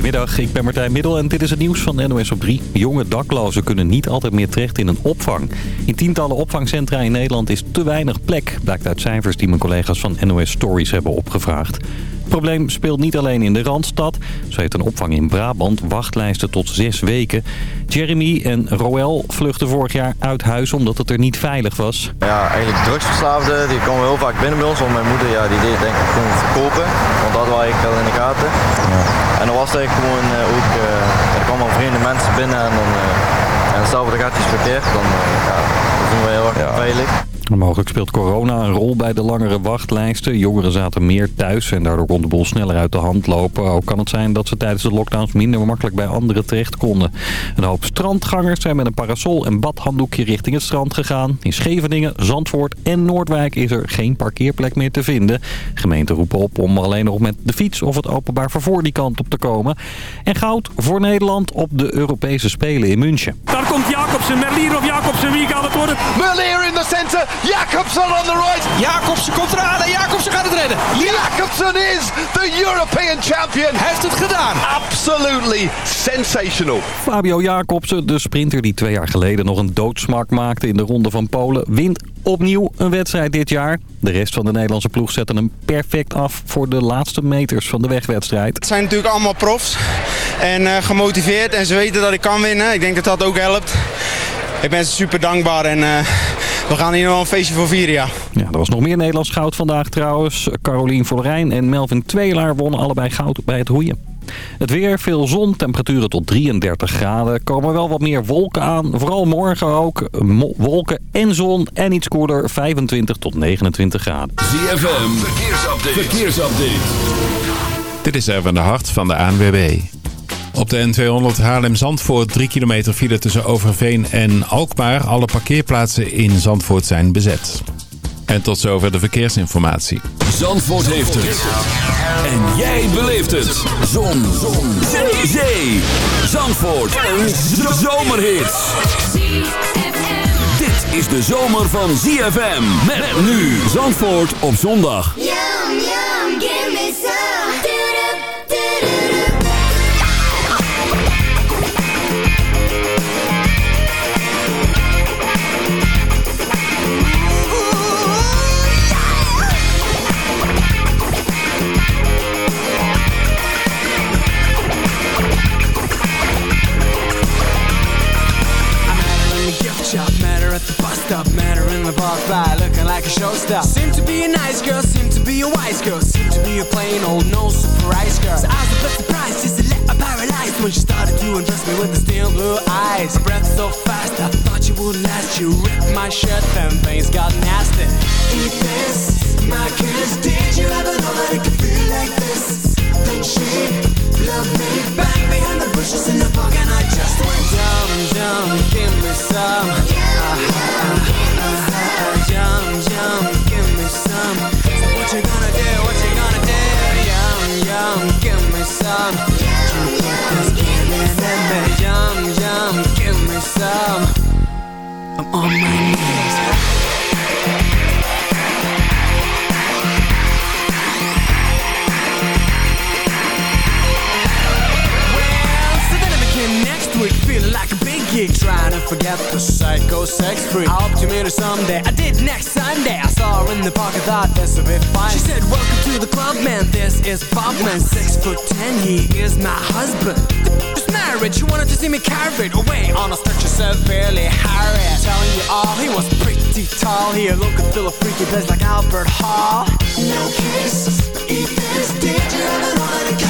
Goedemiddag, ik ben Martijn Middel en dit is het nieuws van NOS op 3. Jonge daklozen kunnen niet altijd meer terecht in een opvang. In tientallen opvangcentra in Nederland is te weinig plek... blijkt uit cijfers die mijn collega's van NOS Stories hebben opgevraagd. Het probleem speelt niet alleen in de Randstad. Zo heeft een opvang in Brabant wachtlijsten tot zes weken. Jeremy en Roel vluchtten vorig jaar uit huis omdat het er niet veilig was. Ja, eigenlijk drugsverslaafden, die komen heel vaak binnen bij ons. Want mijn moeder ja, die deed denk ik gewoon verkopen. Want dat was ik al in de gaten. Ja. En dan was het eigenlijk gewoon uh, ook, uh, er kwamen vreemde mensen binnen en dan... Uh, en stel dat gaat gespeteerd, dan, ja, dan doen we heel erg ja. veilig. Mogelijk speelt corona een rol bij de langere wachtlijsten. Jongeren zaten meer thuis en daardoor kon de bol sneller uit de hand lopen. Ook kan het zijn dat ze tijdens de lockdowns minder makkelijk bij anderen terecht konden. Een hoop strandgangers zijn met een parasol en badhanddoekje richting het strand gegaan. In Scheveningen, Zandvoort en Noordwijk is er geen parkeerplek meer te vinden. Gemeenten roepen op om alleen nog met de fiets of het openbaar vervoer die kant op te komen. En goud voor Nederland op de Europese Spelen in München. Daar komt Jacobsen, Merlier of Jacobsen, wie gaat het worden? Merlier in the center, Jacobsen on the right. Jacobsen komt eraan en Jacobsen gaat het redden. Jacobsen is the European champion. Hij heeft het gedaan. Absolutely sensational. Fabio Jacobsen, de sprinter die twee jaar geleden nog een doodsmak maakte in de ronde van Polen, wint opnieuw een wedstrijd dit jaar. De rest van de Nederlandse ploeg zette hem perfect af voor de laatste meters van de wegwedstrijd. Het zijn natuurlijk allemaal profs en uh, gemotiveerd en ze weten dat ik kan winnen. Ik denk dat dat ook helpt. Ik ben super dankbaar en uh, we gaan hier nog wel een feestje voor vieren, ja. Ja, er was nog meer Nederlands goud vandaag trouwens. Carolien Rijn en Melvin Tweelaar wonnen allebei goud bij het roeien. Het weer, veel zon, temperaturen tot 33 graden. Komen wel wat meer wolken aan. Vooral morgen ook. wolken en zon en iets koeler. 25 tot 29 graden. ZFM, verkeersupdate. verkeersupdate. Dit is even de hart van de ANWB. Op de N200 Haarlem-Zandvoort 3 kilometer file tussen Overveen en Alkmaar. Alle parkeerplaatsen in Zandvoort zijn bezet. En tot zover de verkeersinformatie. Zandvoort heeft het. En jij beleeft het. Zon. Zon. Zee. Zandvoort. Een zomerhit. Dit is de zomer van ZFM. Met nu Zandvoort op zondag. Like a showstopper. Seem to be a nice girl, seem to be a wise girl, seem to be a plain old no surprise girl. So I was a bit surprised, just a little paralyzed when she started to undress me with the steel blue eyes. Her breath so fast, I thought you would last. You ripped my shirt, then things got nasty. Eat this, my kiss. Did you ever know that it could feel like this? Then she loved me, bang behind the bushes in the park, and I just went dumb, dumb. Give me some. Uh, on my knees. Forget the psycho sex freak. I hope to meet her someday. I did next Sunday. I saw her in the park. I thought this would be fine. She said welcome to the club man. This is Bob man. Six foot ten. He is my husband. Just married. She wanted to see me carried away On a stretcher severely harried. Telling you all He was pretty tall. He looked and feel a freaky place like Albert Hall. No kiss Eat this Did you ever know that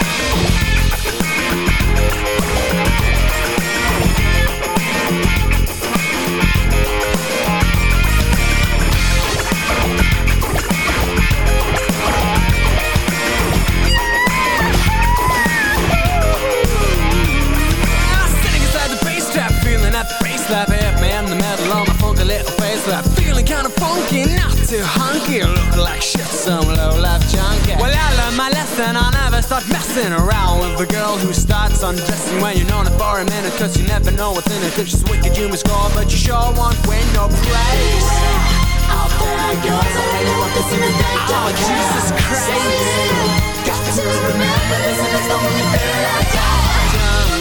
like shit, some low-life junkie. Well, I learned my lesson, I'll never start messing around with a girl who starts undressing when you're known her for a minute, cause you never know what's in it. If she's wicked, you must score, but you sure won't win no praise. Out there goes, I really want this in the day. Oh, Jesus Christ. Got to remember this and it's the only thing I got.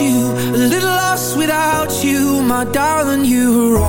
you, a little lost without you, my darling. You're all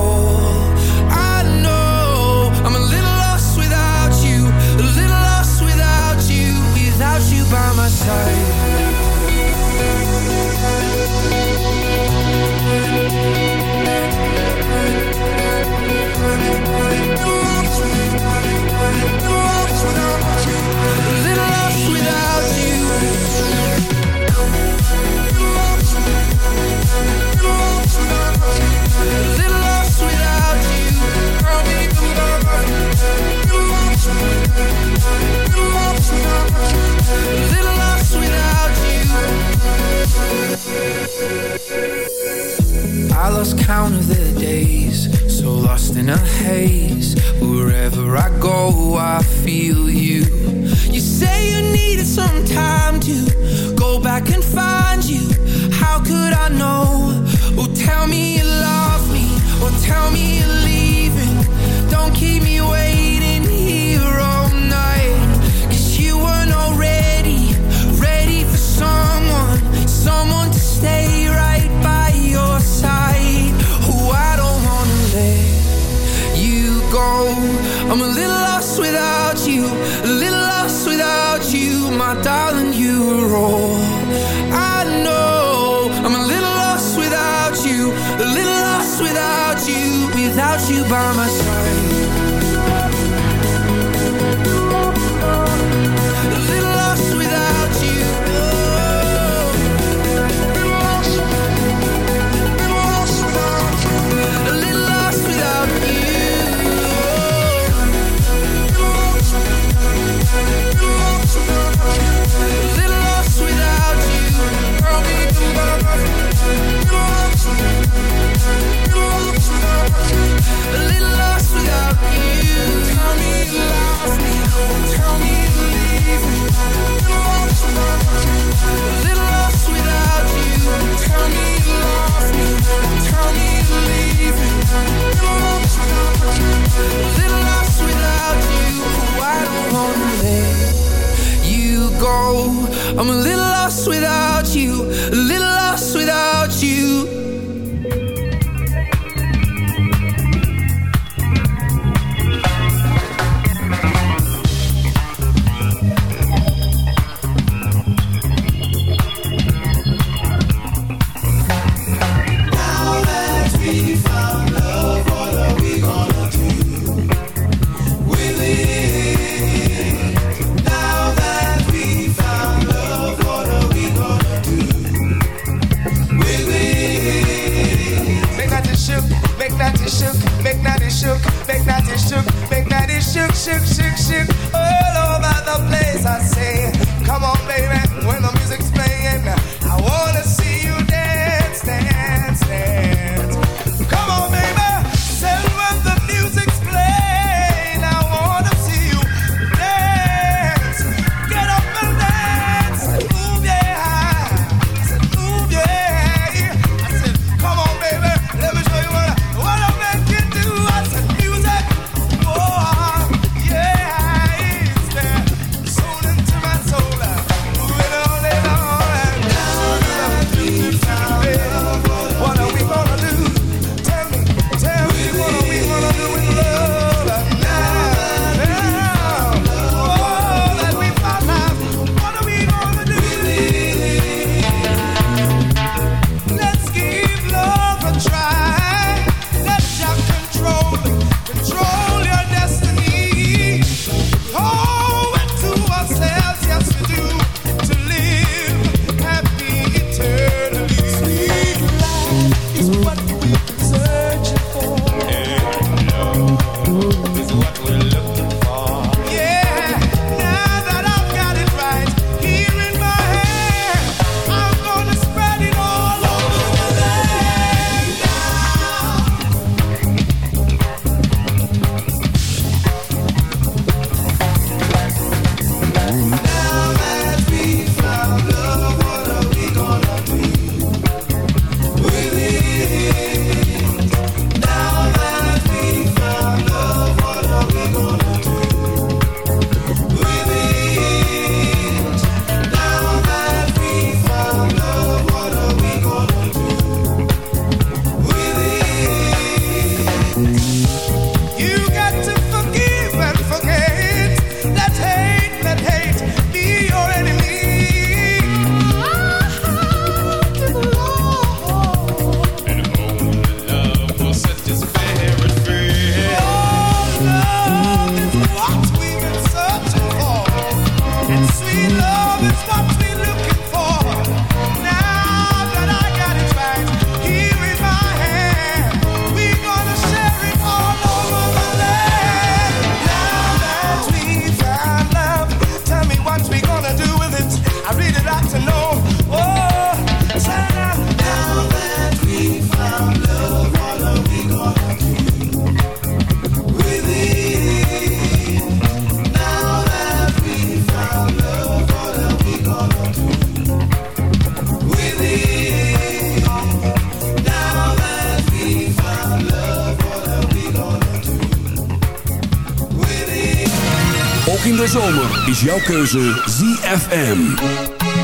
is jouw keuze ZFM.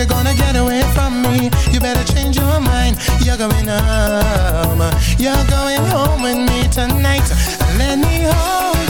You're gonna get away from me, you better change your mind. You're going home. You're going home with me tonight. Let me hold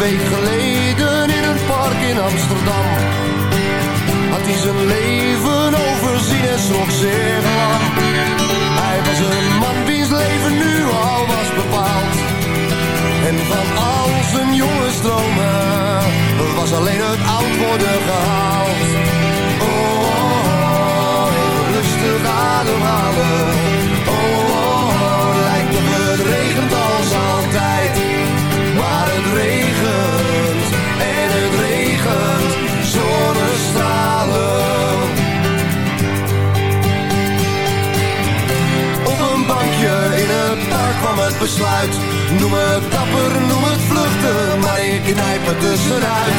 Week geleden in een park in Amsterdam had hij zijn leven overzien en schrok zich lang. Hij was een man wiens leven nu al was bepaald. En van al zijn jonge stromen was alleen het oud worden gehaald. Het besluit. Noem het dapper, noem het vluchten, maar ik knijp het tussenuit.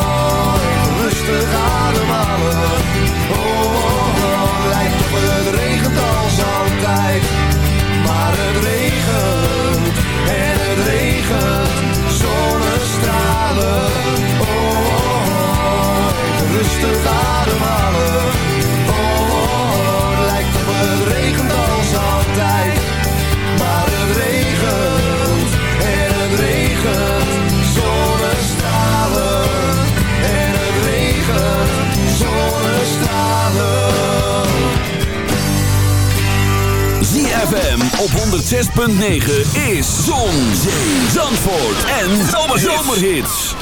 rustig ademhalen. Oh, oh, oh, lijkt op het regent als altijd. Maar het regent en het regent zonnestralen. En het regent zonnestralen. ZFM op 106.9 is Zon, Zee, Zandvoort en Zomerhits.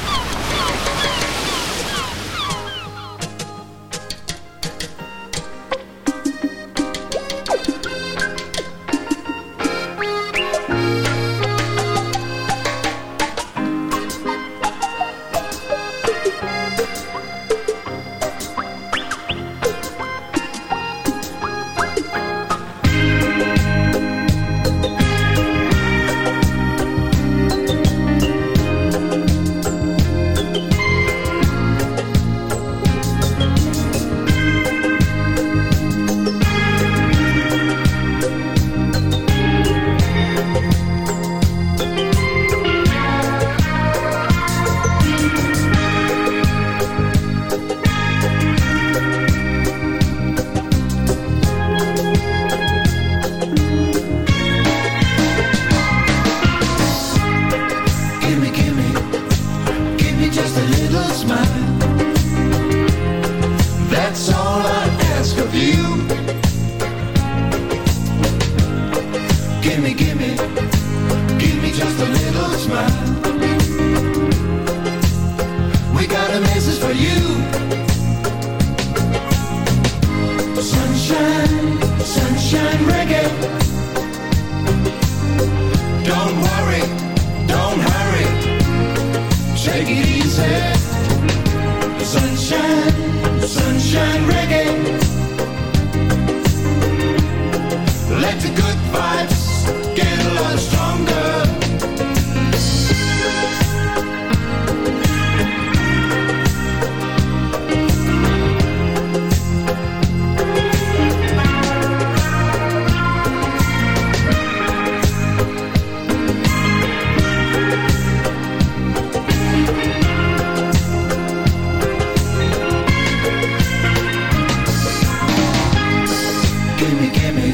gimme, gimme,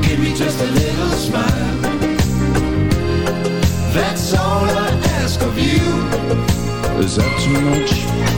gimme just a little smile. That's all I ask of you. Is that too much?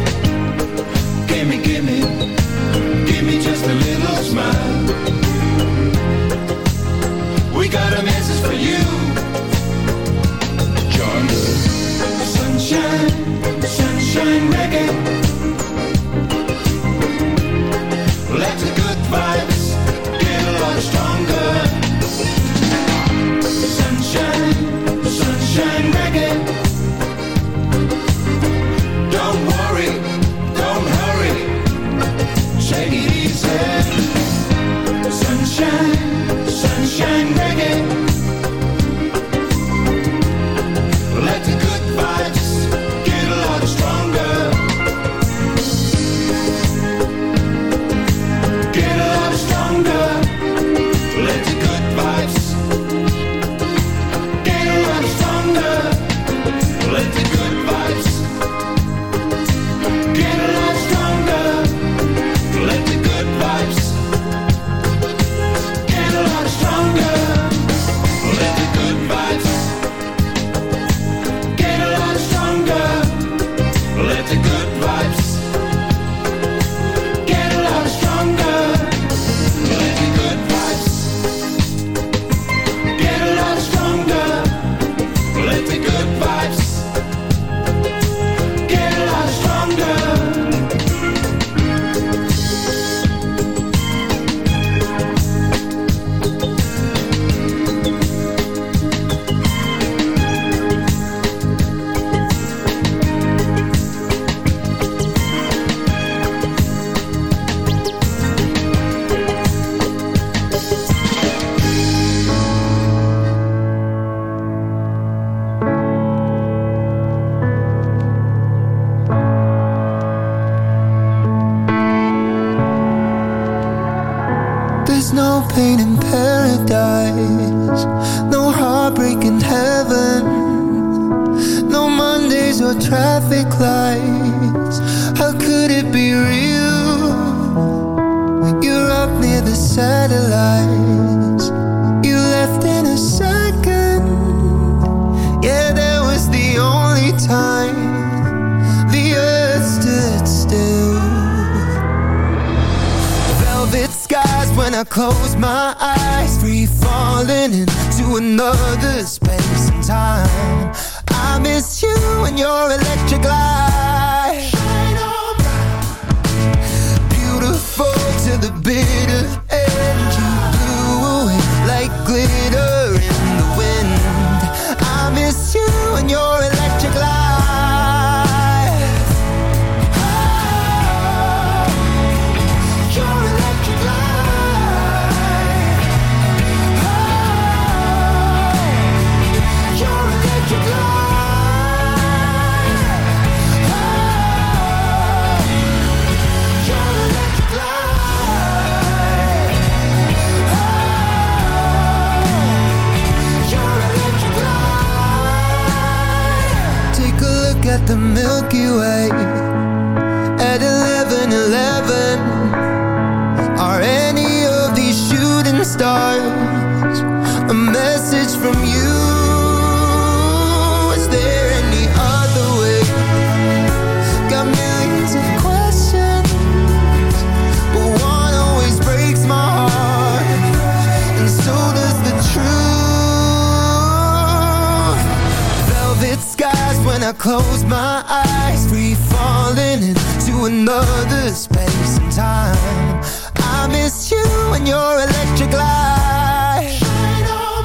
close my eyes Free falling into another space and time. I miss you and your electric light. Shine on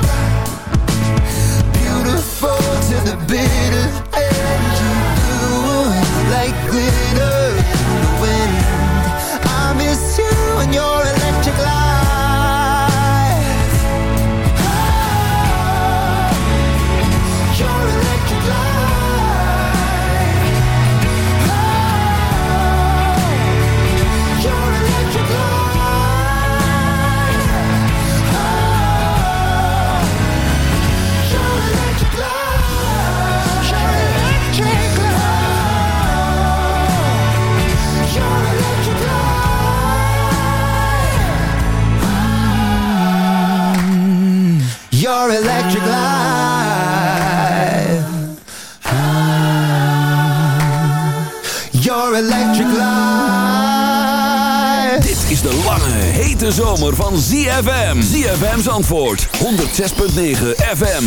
Beautiful to the bitter end. You blew like glitter. electric light. Ah, your electric light. Dit is de lange, hete zomer van ZFM. ZFM's antwoord, 106.9 FM.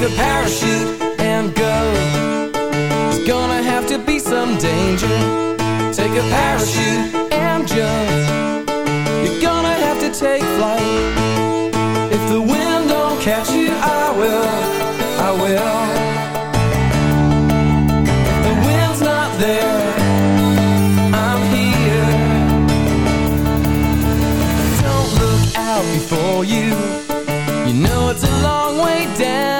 Take a parachute and go. There's gonna have to be some danger. Take a parachute and jump. You're gonna have to take flight. If the wind don't catch you, I will. I will. The wind's not there. I'm here. Don't look out before you. You know it's a long way down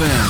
ZFM.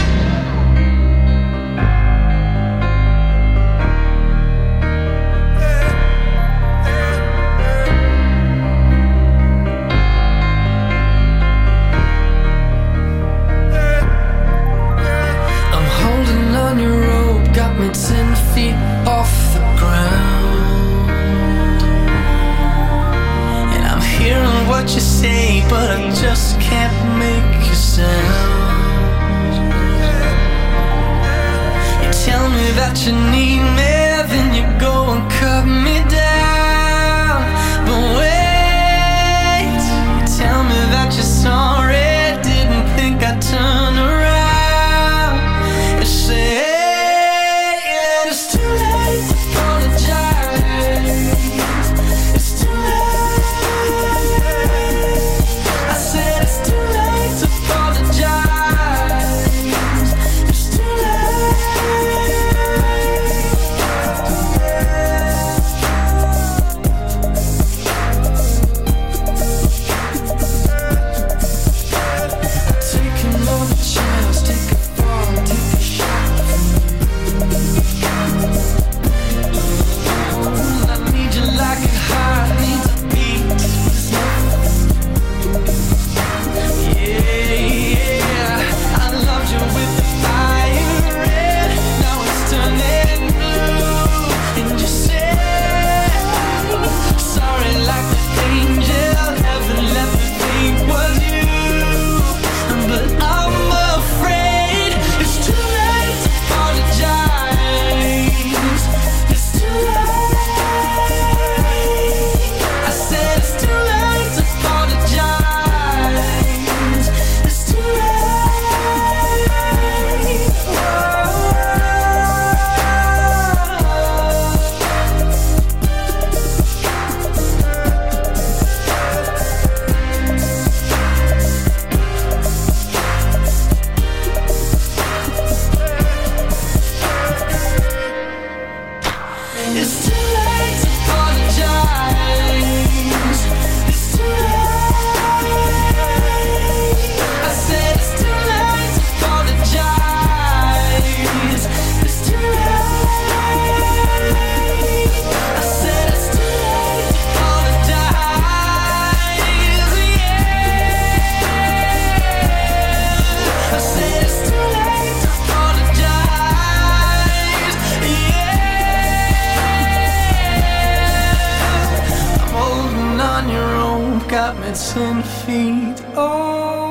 heads and feet. Oh.